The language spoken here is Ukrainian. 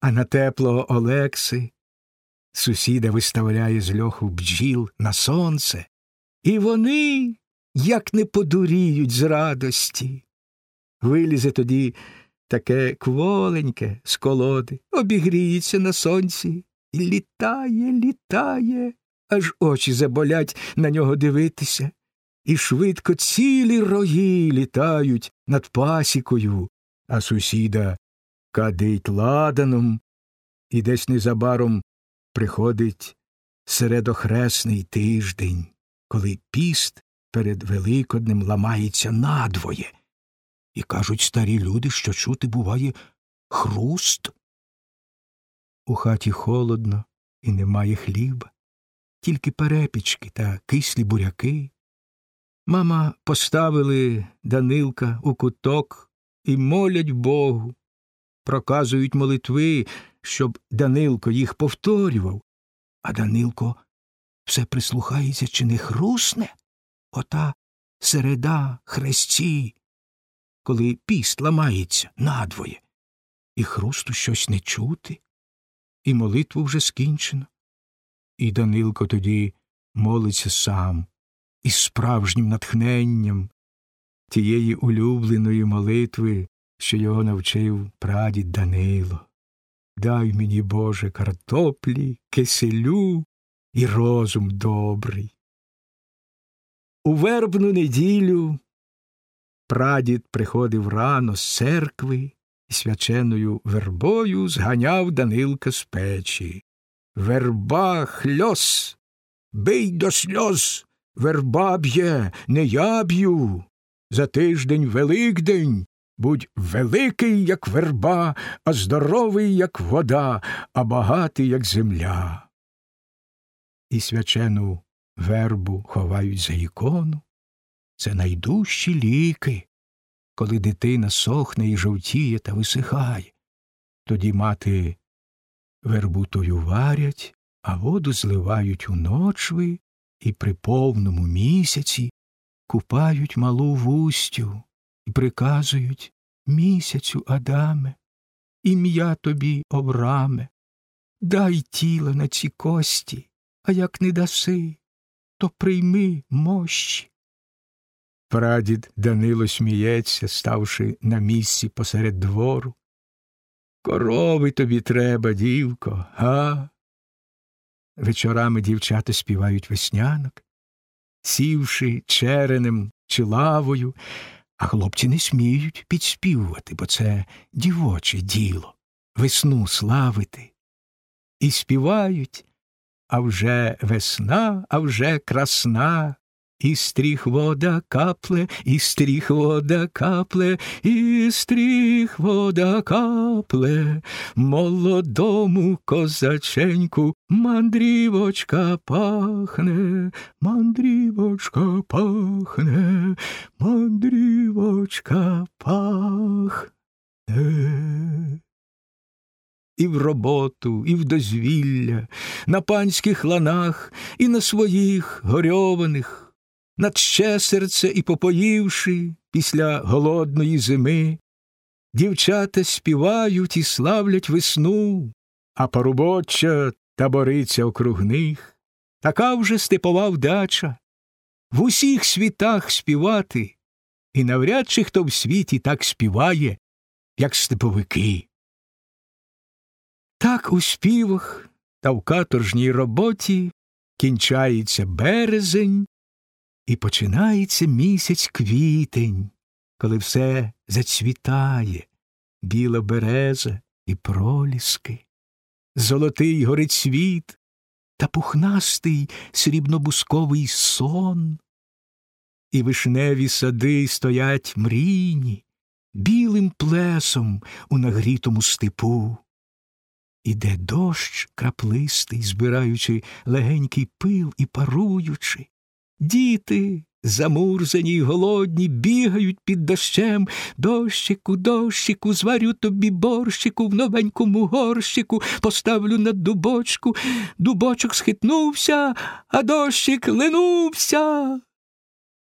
а на теплого Олекси сусіда виставляє з льоху бджіл на сонце, і вони як не подуріють з радості. Вилізе тоді таке кволеньке з колоди, обігріється на сонці і літає, літає, аж очі заболять на нього дивитися, і швидко цілі рої літають над пасікою, а сусіда кадить ладаном, і десь незабаром приходить середохресний тиждень, коли піст перед Великоднем ламається надвоє. І кажуть старі люди, що чути буває хруст. У хаті холодно і немає хліба, тільки перепічки та кислі буряки. Мама поставили Данилка у куток і молять Богу, проказують молитви, щоб Данилко їх повторював, а Данилко все прислухається, чи не хрусне ота середа хресті, коли піст ламається надвоє, і хрусту щось не чути, і молитву вже скінчено. І Данилко тоді молиться сам із справжнім натхненням тієї улюбленої молитви, що його навчив прадід Данило. Дай мені, Боже, картоплі, киселю і розум добрий. У вербну неділю прадід приходив рано з церкви і свяченою вербою зганяв Данилка з печі. Верба хльос, бий до сльоз, верба б'є, не я б'ю. За тиждень Великдень будь великий, як верба, а здоровий, як вода, а багатий, як земля. І свячену вербу ховають за ікону. Це найдужчі ліки, коли дитина сохне і жовтіє та висихає. Тоді мати вербу тою варять, а воду зливають у ночви і при повному місяці купають малу вустю і приказують місяцю Адаме, ім'я тобі обраме, дай тіло на ці кості, а як не даси, то прийми мощі. Прадід Данило сміється, ставши на місці посеред двору. Корови тобі треба, дівко, га? Вечорами дівчата співають веснянок, сівши черенем чи лавою, а хлопці не сміють підспівувати, бо це дівоче діло, весну славити. І співають, а вже весна, а вже красна, і стріх вода капле, і стріх вода капле, і стріх вода капле, молодому козаченьку мандрівочка пахне, мандрівочка пахне, мандрівочка пахне. І в роботу, і в дозвілля, на панських ланах, і на своїх горьованих над ще серце і попоївши після голодної зими, дівчата співають і славлять весну, а порубоча табориться округ них. Така вже степова вдача в усіх світах співати, і навряд чи хто в світі так співає, як степовики. Так у співах та в каторжній роботі кінчається березень, і починається місяць квітень, коли все зацвітає, біла береза і проліски, золотий горить світ та пухнастий срібнобусковий сон, і вишневі сади стоять мрійні, білим плесом у нагрітому степу. Іде дощ краплистий, збираючи легенький пил і паруючи, Діти, замурзані й голодні, бігають під дощем. Дощику, дощику, зварю тобі борщику в новенькому горщику, поставлю на дубочку. Дубочок схитнувся, а дощик линувся.